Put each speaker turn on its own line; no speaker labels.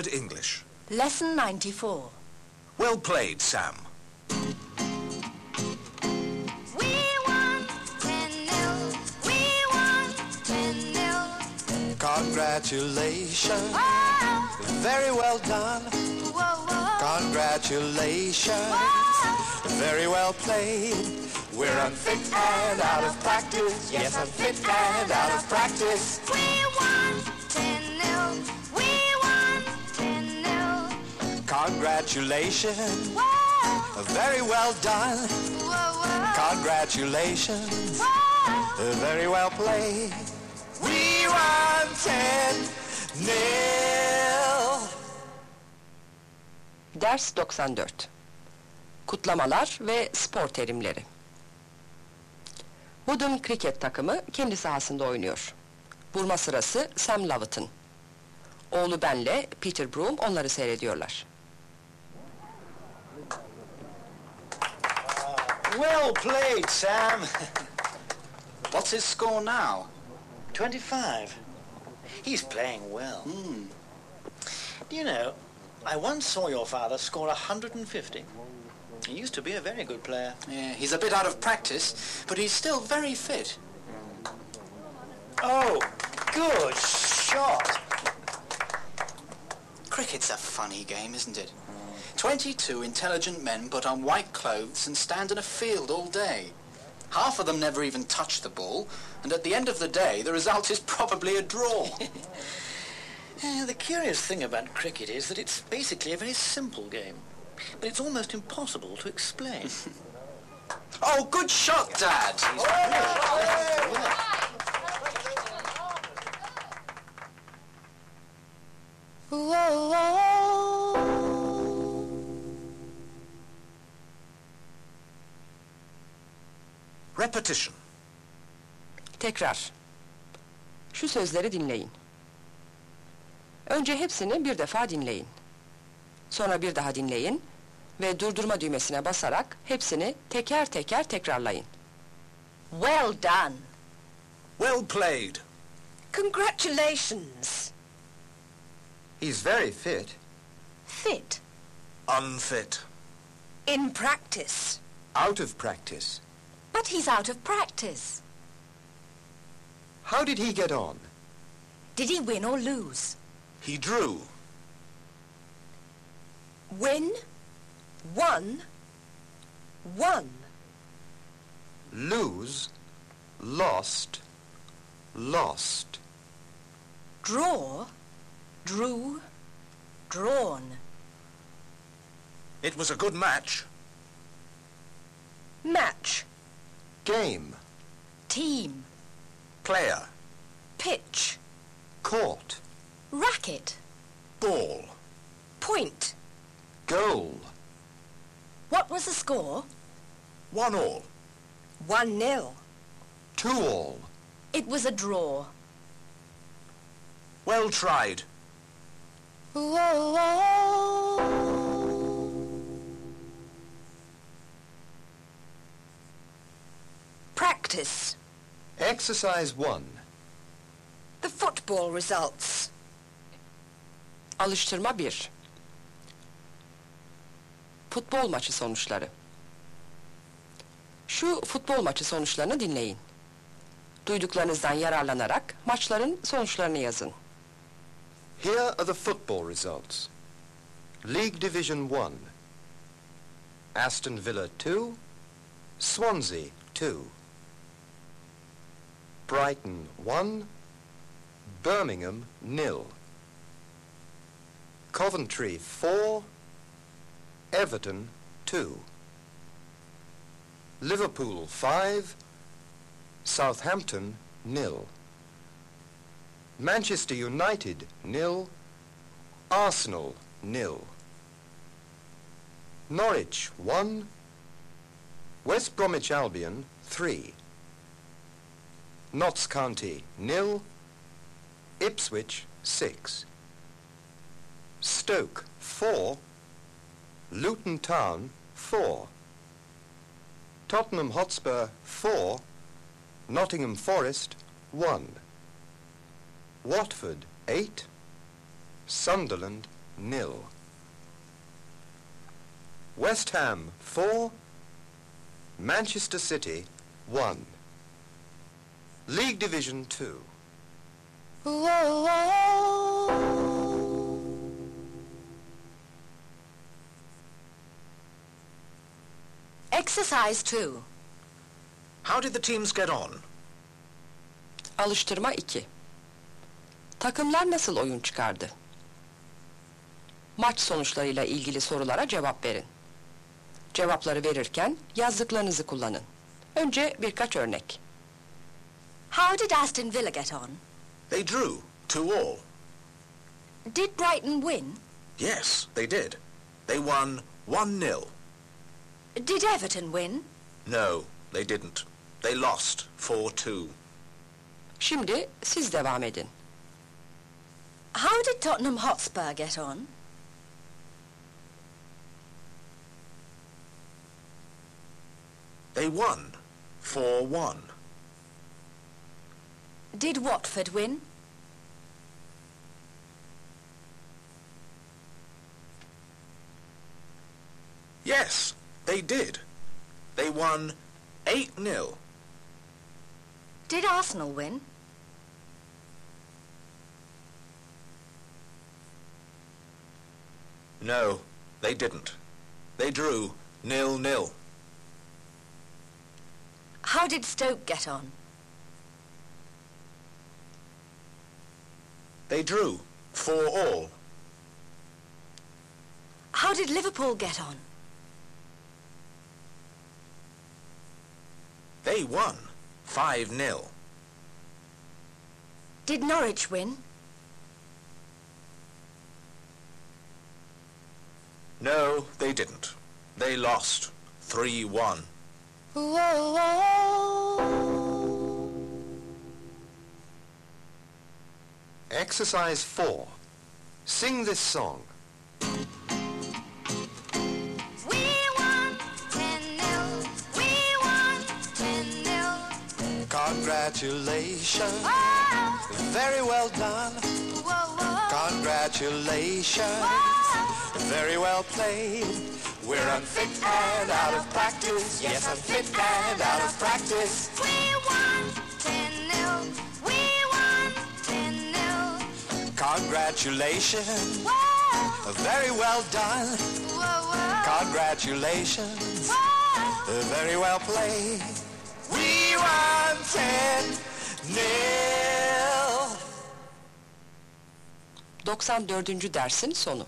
Word English.
Lesson 94.
Well played, Sam.
We won 10 0. We won 10 0.
Congratulations,
Whoa,
very well done.
whoa, whoa.
Congratulations, very well played. We're unfit and out of practice. Yes, unfit and out of practice.
We won
Congratulations,
Whoa,
very well done.
whoa, whoa.
Congratulations,
Whoa.
very well played. We won 10 nil.
Ders 94 Kutlamalar ve spor terimleri Woodham kriket takımı kendi sahasında oynuyor. Vurma sırası Sam Lovett'ın. Oğlu Ben'le Peter Broom onları seyrediyorlar.
Well played, Sam.
What's his score now?
25. He's playing well. Do you know, I once saw your father score 150. He used to be a very good player.
Yeah, he's a bit out of practice, but he's still very fit.
Oh, good shot.
Cricket's a funny game, isn't it? Twenty-two intelligent men put on white clothes and stand in a field all day. Half of them never even touch the ball, and at the end of the day, the result is probably a draw.
Eh, the curious thing about cricket is that it's basically a very simple game. But it's almost impossible to explain.
oh, good shot, Dad!
Whoa, whoa.
Repetition.
Tekrar. Şu sözleri dinleyin. Önce hepsini bir defa dinleyin. Sonra bir daha dinleyin ve durdurma düğmesine basarak hepsini teker teker tekrarlayın.
Well done.
Well played.
Congratulations.
He's very fit.
Fit.
Unfit.
In practice.
Out of practice.
But he's out of practice.
How did he get on?
Did he win or lose?
He drew.
Win. Won. Won.
Lose, lost, lost.
Draw. Drew. Drawn.
It was a good match.
Match.
Game,
Team.
Player.
Pitch.
court,
Racket.
Ball.
Point.
goal.
What was the score?
One all.
One nil.
Two all.
It was a draw.
Well tried.
Whoa, whoa.
Practice.
Exercise one.
The football results.
Alıştırma 1 Futbol maçı sonuçları Şu futbol maçı sonuçlarını dinleyin. Duyduklarınızdan yararlanarak maçların sonuçlarını yazın.
Here are the football results. League Division 1. Aston Villa 2, Swansea 2. Brighton 1, Birmingham nil. Coventry 4, Everton 2. Liverpool 5, Southampton nil. Manchester United nil, Arsenal nil. Norwich 1, West Bromwich Albion 3. Notts County nil, Ipswich 6. Stoke 4, Luton Town 4. Tottenham Hotspur 4, Nottingham Forest 1. Watford 8, Sunderland
nil. West Ham 4, Manchester City 1. League Division 2.
Whoa, whoa.
Exercise 2.
How did the teams get on?
Alıştırma 2. Takımlar nasıl oyun çıkardı? Maç sonuçlarıyla ilgili sorulara cevap verin. Cevapları verirken yazdıklarınızı kullanın. Önce birkaç örnek.
How did Aston Villa get on?
They drew, two all.
Did Brighton win?
Yes, they did. They won 1-0.
Did Everton win?
No, they didn't. They lost 4-2.
Şimdi siz devam edin.
How did Tottenham Hotspur get on?
They won 4-1.
Did Watford win?
Yes, they did. They won 8-0.
Did Arsenal win?
No, they didn't. They drew nil-nil.
How did Stoke get on?
They drew 4 all.
How did Liverpool get on?
They won 5-0.
Did Norwich win?
No, they didn't. They lost 3-1.
Whoa, whoa.
Exercise 4. Sing this song.
We won 10-0. We won 10-0.
Congratulations.
Whoa,
Very well done.
whoa, whoa.
Congratulations.
Whoa.
Very well played. We're unfit and out of practice. Yes, unfit and out of practice.
We won
Congratulations.
Whoa,
Very well done.
whoa, whoa.
Congratulations.
Whoa.
Very well played. We won 10 nil.
94. dersin sonu.